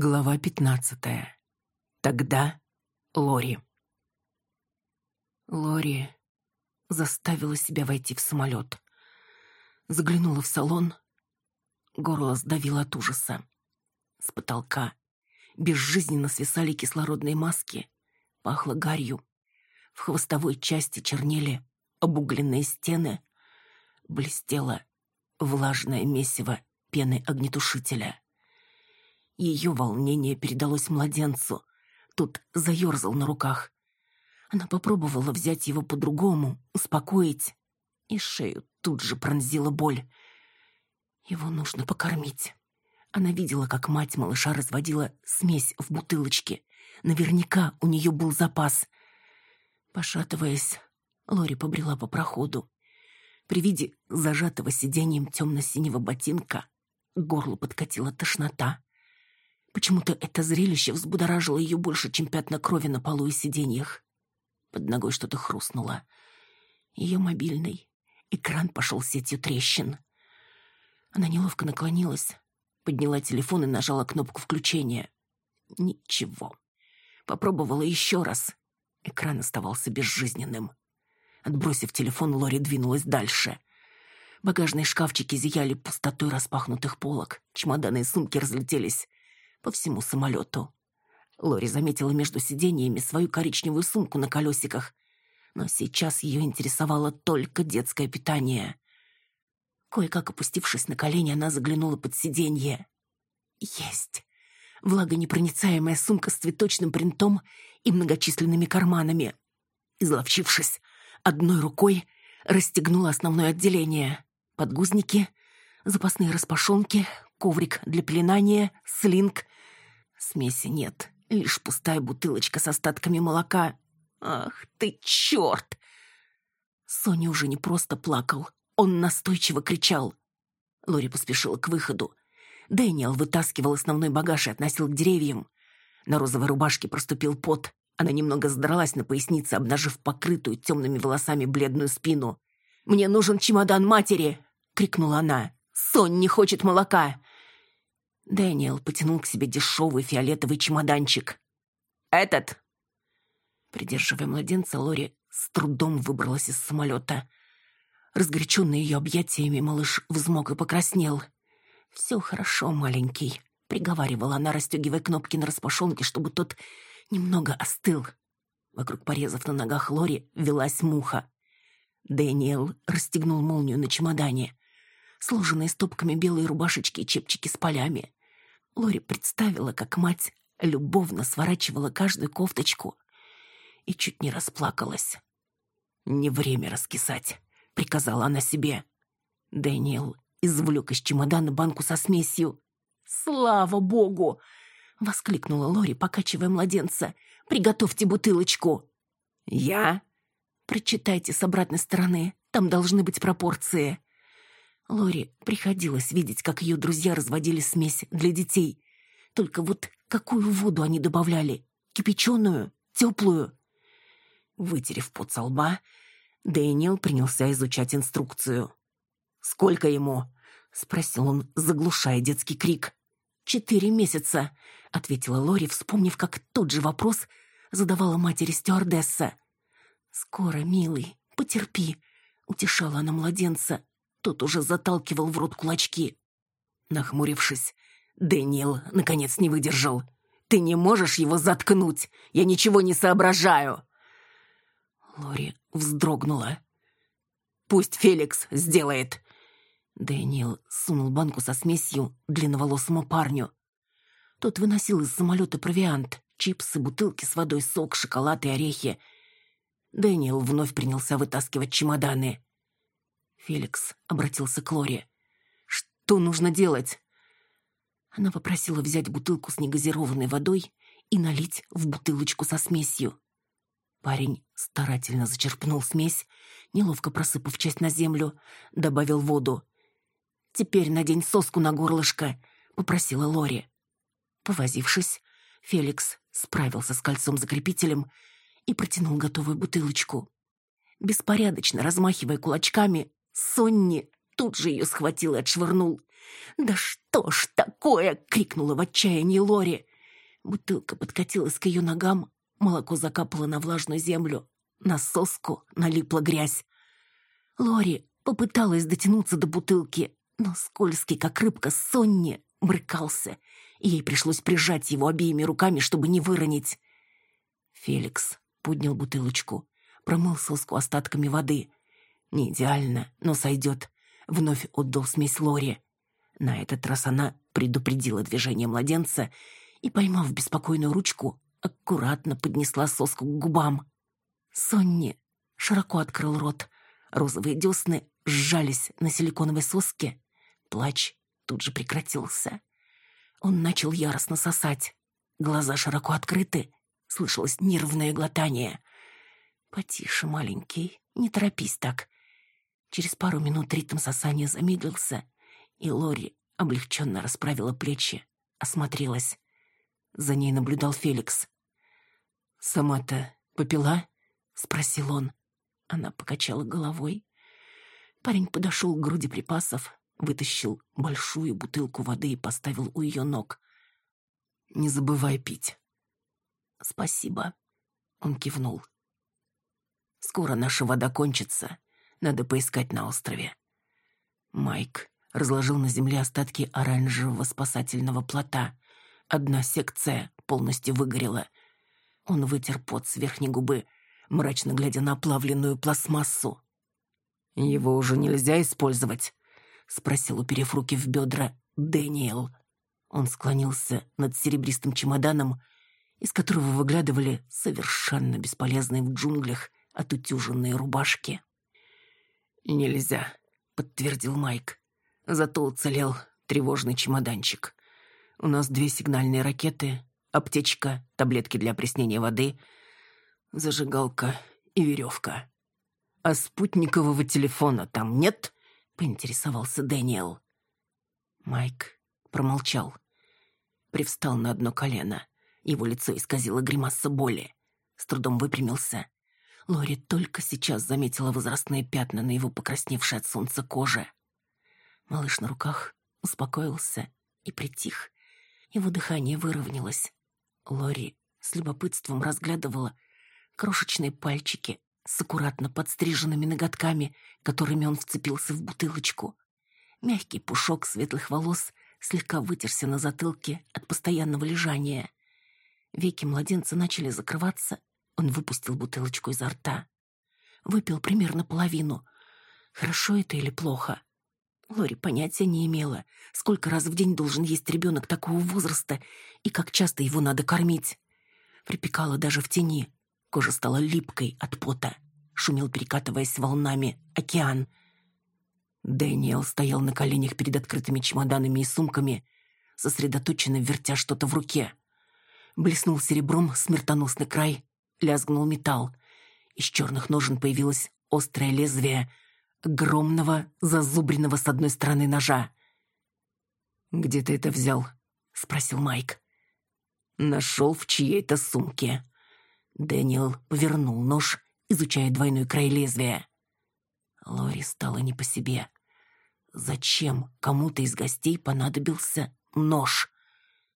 Глава пятнадцатая. Тогда Лори. Лори заставила себя войти в самолет. Заглянула в салон. Горло сдавило от ужаса. С потолка безжизненно свисали кислородные маски. Пахло гарью. В хвостовой части чернели обугленные стены. Блестело влажное месиво пены огнетушителя. Ее волнение передалось младенцу. Тот заерзал на руках. Она попробовала взять его по-другому, успокоить. И шею тут же пронзила боль. Его нужно покормить. Она видела, как мать малыша разводила смесь в бутылочке. Наверняка у нее был запас. Пошатываясь, Лори побрела по проходу. При виде зажатого сиденьем темно-синего ботинка горло подкатила тошнота. Почему-то это зрелище взбудоражило ее больше, чем пятна крови на полу и сиденьях. Под ногой что-то хрустнуло. Ее мобильный. Экран пошел сетью трещин. Она неловко наклонилась, подняла телефон и нажала кнопку включения. Ничего. Попробовала еще раз. Экран оставался безжизненным. Отбросив телефон, Лори двинулась дальше. Багажные шкафчики зияли пустотой распахнутых полок. Чемоданы и сумки разлетелись по всему самолету. Лори заметила между сидениями свою коричневую сумку на колесиках, но сейчас ее интересовало только детское питание. Кое-как опустившись на колени, она заглянула под сиденье. Есть! Влагонепроницаемая сумка с цветочным принтом и многочисленными карманами. Изловчившись, одной рукой расстегнула основное отделение. Подгузники, запасные распашонки, коврик для пеленания, слинг. Смеси нет, лишь пустая бутылочка с остатками молока. Ах ты черт! Соня уже не просто плакал, он настойчиво кричал. Лори поспешила к выходу. Дэниел вытаскивал основной багаж и относил к деревьям. На розовой рубашке проступил пот. Она немного задралась на пояснице, обнажив покрытую темными волосами бледную спину. «Мне нужен чемодан матери!» — крикнула она. «Сонь не хочет молока!» Дэниел потянул к себе дешевый фиолетовый чемоданчик. «Этот!» Придерживая младенца, Лори с трудом выбралась из самолета. Разгоряченный ее объятиями, малыш взмок и покраснел. «Все хорошо, маленький», — приговаривала она, расстегивая кнопки на распашонке, чтобы тот немного остыл. Вокруг порезов на ногах Лори велась муха. Дэниел расстегнул молнию на чемодане. Сложенные стопками белые рубашечки и чепчики с полями. Лори представила, как мать любовно сворачивала каждую кофточку и чуть не расплакалась. «Не время раскисать», — приказала она себе. Дэниел извлек из чемодана банку со смесью. «Слава богу!» — воскликнула Лори, покачивая младенца. «Приготовьте бутылочку!» «Я?» «Прочитайте с обратной стороны, там должны быть пропорции». Лори приходилось видеть, как ее друзья разводили смесь для детей. Только вот какую воду они добавляли? Кипяченую? Теплую? Вытерев пот со лба, Дэниел принялся изучать инструкцию. «Сколько ему?» — спросил он, заглушая детский крик. «Четыре месяца», — ответила Лори, вспомнив, как тот же вопрос задавала матери стюардесса. «Скоро, милый, потерпи», — утешала она младенца. Тот уже заталкивал в рот кулачки. Нахмурившись, Дэниел наконец не выдержал. «Ты не можешь его заткнуть! Я ничего не соображаю!» Лори вздрогнула. «Пусть Феликс сделает!» Дэниел сунул банку со смесью длинноволосому парню. Тот выносил из самолета провиант, чипсы, бутылки с водой, сок, шоколад и орехи. Дэниел вновь принялся вытаскивать чемоданы. Феликс обратился к Лоре. «Что нужно делать?» Она попросила взять бутылку с негазированной водой и налить в бутылочку со смесью. Парень старательно зачерпнул смесь, неловко просыпав часть на землю, добавил воду. «Теперь надень соску на горлышко», — попросила Лори. Повозившись, Феликс справился с кольцом-закрепителем и протянул готовую бутылочку. Беспорядочно размахивая кулачками, Сонни тут же ее схватил и отшвырнул. «Да что ж такое!» — крикнула в отчаянии Лори. Бутылка подкатилась к ее ногам, молоко закапало на влажную землю, на соску налипла грязь. Лори попыталась дотянуться до бутылки, но скользкий, как рыбка, Сонни брыкался, и ей пришлось прижать его обеими руками, чтобы не выронить. Феликс поднял бутылочку, промыл соску остатками воды. Не идеально, но сойдет. Вновь отдал смесь Лори. На этот раз она предупредила движение младенца и, поймав беспокойную ручку, аккуратно поднесла соску к губам. Сонни широко открыл рот. Розовые десны сжались на силиконовой соске. Плач тут же прекратился. Он начал яростно сосать. Глаза широко открыты. Слышалось нервное глотание. «Потише, маленький, не торопись так». Через пару минут ритм сосания замедлился, и Лори облегченно расправила плечи, осмотрелась. За ней наблюдал Феликс. «Сама-то попила?» — спросил он. Она покачала головой. Парень подошел к груди припасов, вытащил большую бутылку воды и поставил у ее ног. «Не забывай пить». «Спасибо», — он кивнул. «Скоро наша вода кончится. Надо поискать на острове». Майк разложил на земле остатки оранжевого спасательного плота. Одна секция полностью выгорела. Он вытер пот с верхней губы, мрачно глядя на оплавленную пластмассу. «Его уже нельзя использовать?» — спросил, уперев руки в бедра, Дэниел. Он склонился над серебристым чемоданом, из которого выглядывали совершенно бесполезные в джунглях отутюженные рубашки. «Нельзя», — подтвердил Майк. Зато уцелел тревожный чемоданчик. У нас две сигнальные ракеты, аптечка, таблетки для опреснения воды, зажигалка и веревка. «А спутникового телефона там нет?» — поинтересовался Дэниел. Майк промолчал. Привстал на одно колено. Его лицо исказило гримаса боли. С трудом выпрямился. Лори только сейчас заметила возрастные пятна на его покрасневшей от солнца коже. Малыш на руках успокоился и притих. Его дыхание выровнялось. Лори с любопытством разглядывала крошечные пальчики с аккуратно подстриженными ноготками, которыми он вцепился в бутылочку. Мягкий пушок светлых волос слегка вытерся на затылке от постоянного лежания. Веки младенца начали закрываться, он выпустил бутылочку изо рта. Выпил примерно половину. Хорошо это или плохо? Лори понятия не имела, сколько раз в день должен есть ребенок такого возраста и как часто его надо кормить. Припекала даже в тени. Кожа стала липкой от пота. Шумел, перекатываясь волнами, океан. Дэниел стоял на коленях перед открытыми чемоданами и сумками, сосредоточенно вертя что-то в руке. Блеснул серебром смертоносный край, лязгнул металл. Из черных ножен появилось острое лезвие — огромного, зазубренного с одной стороны ножа. «Где ты это взял?» — спросил Майк. «Нашел в чьей-то сумке». Дэниел повернул нож, изучая двойной край лезвия. Лори стало не по себе. Зачем кому-то из гостей понадобился нож?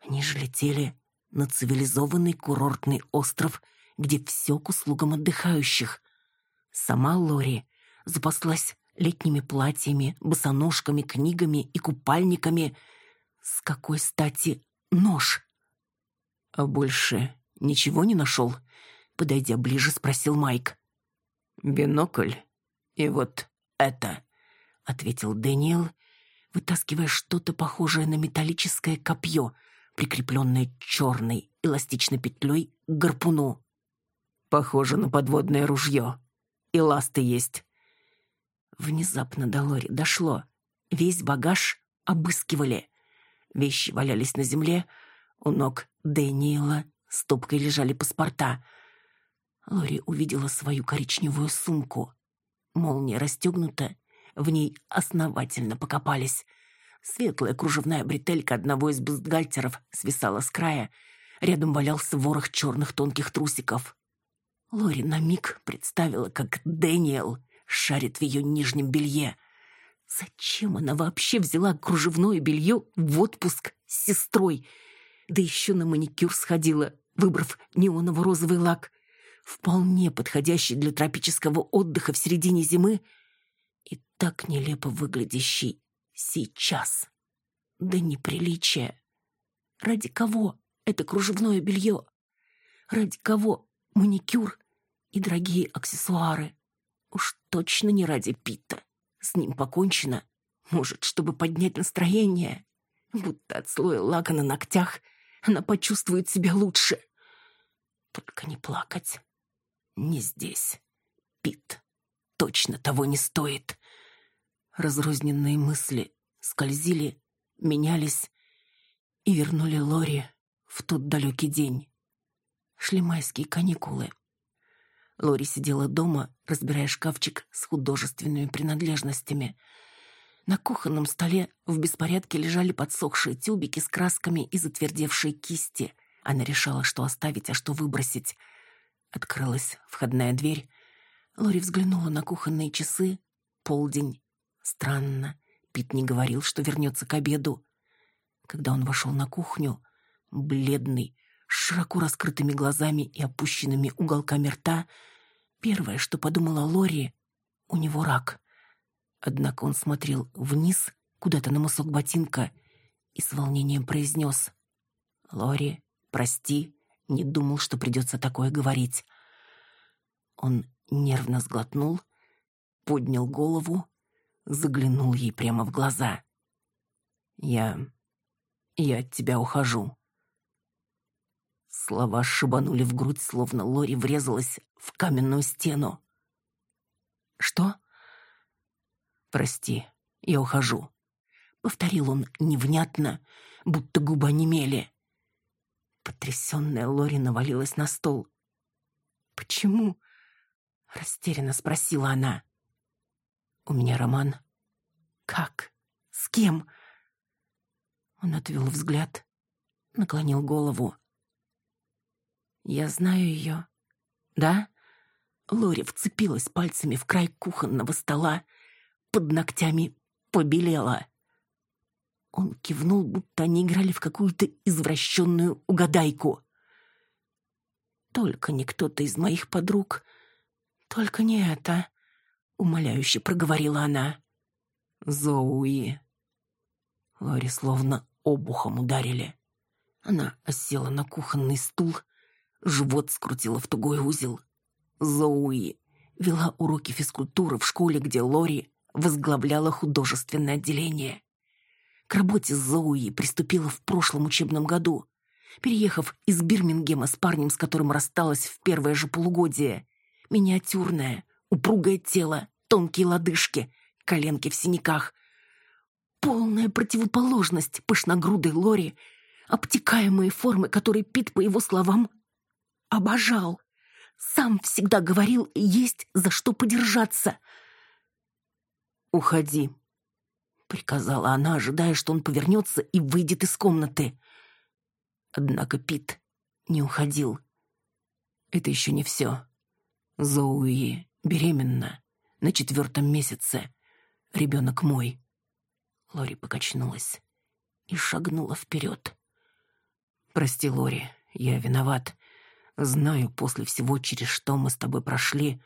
Они же летели на цивилизованный курортный остров, где все к услугам отдыхающих. Сама Лори запаслась летними платьями, босоножками, книгами и купальниками. С какой стати нож? А больше ничего не нашел? Подойдя ближе, спросил Майк. Бинокль. И вот это, ответил Дэниел, вытаскивая что-то похожее на металлическое копье, прикрепленное черной эластичной петлей к гарпуну. Похоже на подводное ружье. И ласты есть. Внезапно до Лори дошло. Весь багаж обыскивали. Вещи валялись на земле. У ног Дэниела стопкой лежали паспорта. Лори увидела свою коричневую сумку. Молния расстегнута, в ней основательно покопались. Светлая кружевная бретелька одного из бюстгальтеров свисала с края. Рядом валялся ворох черных тонких трусиков. Лори на миг представила, как Дэниел шарит в ее нижнем белье. Зачем она вообще взяла кружевное белье в отпуск с сестрой? Да еще на маникюр сходила, выбрав неоново-розовый лак, вполне подходящий для тропического отдыха в середине зимы и так нелепо выглядящий сейчас. Да неприличие. Ради кого это кружевное белье? Ради кого маникюр и дорогие аксессуары? Уж точно не ради Питта. С ним покончено. Может, чтобы поднять настроение? Будто от слоя лака на ногтях она почувствует себя лучше. Только не плакать. Не здесь. Пит точно того не стоит. Разрозненные мысли скользили, менялись и вернули Лори в тот далекий день. Шли майские каникулы. Лори сидела дома, разбирая шкафчик с художественными принадлежностями. На кухонном столе в беспорядке лежали подсохшие тюбики с красками и затвердевшие кисти. Она решала, что оставить, а что выбросить. Открылась входная дверь. Лори взглянула на кухонные часы. Полдень. Странно. Пит не говорил, что вернется к обеду. Когда он вошел на кухню, бледный, широко раскрытыми глазами и опущенными уголками рта, первое, что подумала Лори, у него рак. Однако он смотрел вниз, куда-то на мысок ботинка, и с волнением произнес «Лори, прости, не думал, что придется такое говорить». Он нервно сглотнул, поднял голову, заглянул ей прямо в глаза. «Я... я от тебя ухожу». Слова шибанули в грудь, словно Лори врезалась в каменную стену. «Что?» «Прости, я ухожу», — повторил он невнятно, будто губы немели. Потрясенная Лори навалилась на стол. «Почему?» — растерянно спросила она. «У меня роман». «Как? С кем?» Он отвел взгляд, наклонил голову. «Я знаю ее». «Да?» Лори вцепилась пальцами в край кухонного стола, под ногтями побелела. Он кивнул, будто они играли в какую-то извращенную угадайку. «Только не кто-то из моих подруг. Только не это», — умоляюще проговорила она. «Зоуи». Лори словно обухом ударили. Она осела на кухонный стул, живот скрутила в тугой узел. Зоуи вела уроки физкультуры в школе, где Лори возглавляла художественное отделение. К работе Зоуи приступила в прошлом учебном году, переехав из Бирмингема с парнем, с которым рассталась в первое же полугодие. Миниатюрное, упругое тело, тонкие лодыжки, коленки в синяках. Полная противоположность пышногрудой Лори, обтекаемые формы, которые Пит, по его словам, обожал. Сам всегда говорил, есть за что подержаться. «Уходи», — приказала она, ожидая, что он повернется и выйдет из комнаты. Однако Пит не уходил. Это еще не все. Зоуи беременна на четвертом месяце. Ребенок мой. Лори покачнулась и шагнула вперед. «Прости, Лори, я виноват. Знаю, после всего, через что мы с тобой прошли,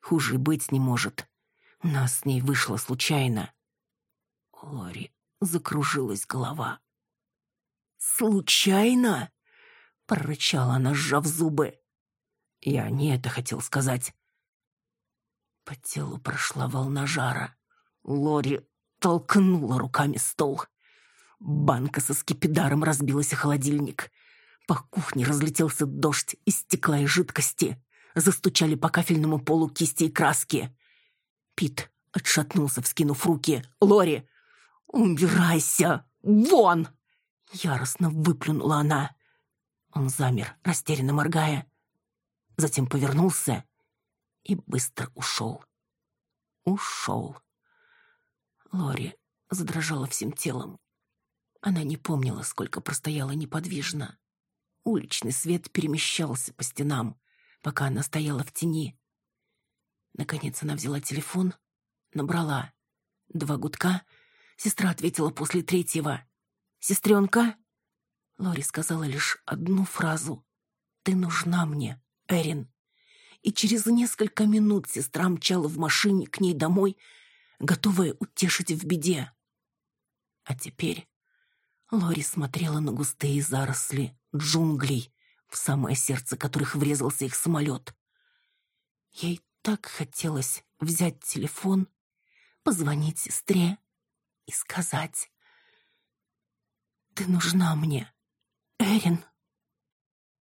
хуже быть не может. У нас с ней вышло случайно. Лори закружилась голова. «Случайно?» — прорычала она, сжав зубы. Я не это хотел сказать. По телу прошла волна жара. Лори толкнула руками стол. Банка со скипидаром разбилась о холодильник. По кухне разлетелся дождь из стекла и жидкости. Застучали по кафельному полу кисти и краски. Пит отшатнулся, вскинув руки. «Лори, убирайся! Вон!» Яростно выплюнула она. Он замер, растерянно моргая. Затем повернулся и быстро ушел. Ушел. Лори задрожала всем телом. Она не помнила, сколько простояла неподвижно. Уличный свет перемещался по стенам, пока она стояла в тени. Наконец она взяла телефон, набрала. Два гудка. Сестра ответила после третьего. «Сестренка?» Лори сказала лишь одну фразу. «Ты нужна мне, Эрин». И через несколько минут сестра мчала в машине к ней домой, готовая утешить в беде. А теперь Лори смотрела на густые заросли джунглей, в самое сердце которых врезался их самолет. Ей так хотелось взять телефон, позвонить сестре и сказать «Ты нужна мне, Эрин».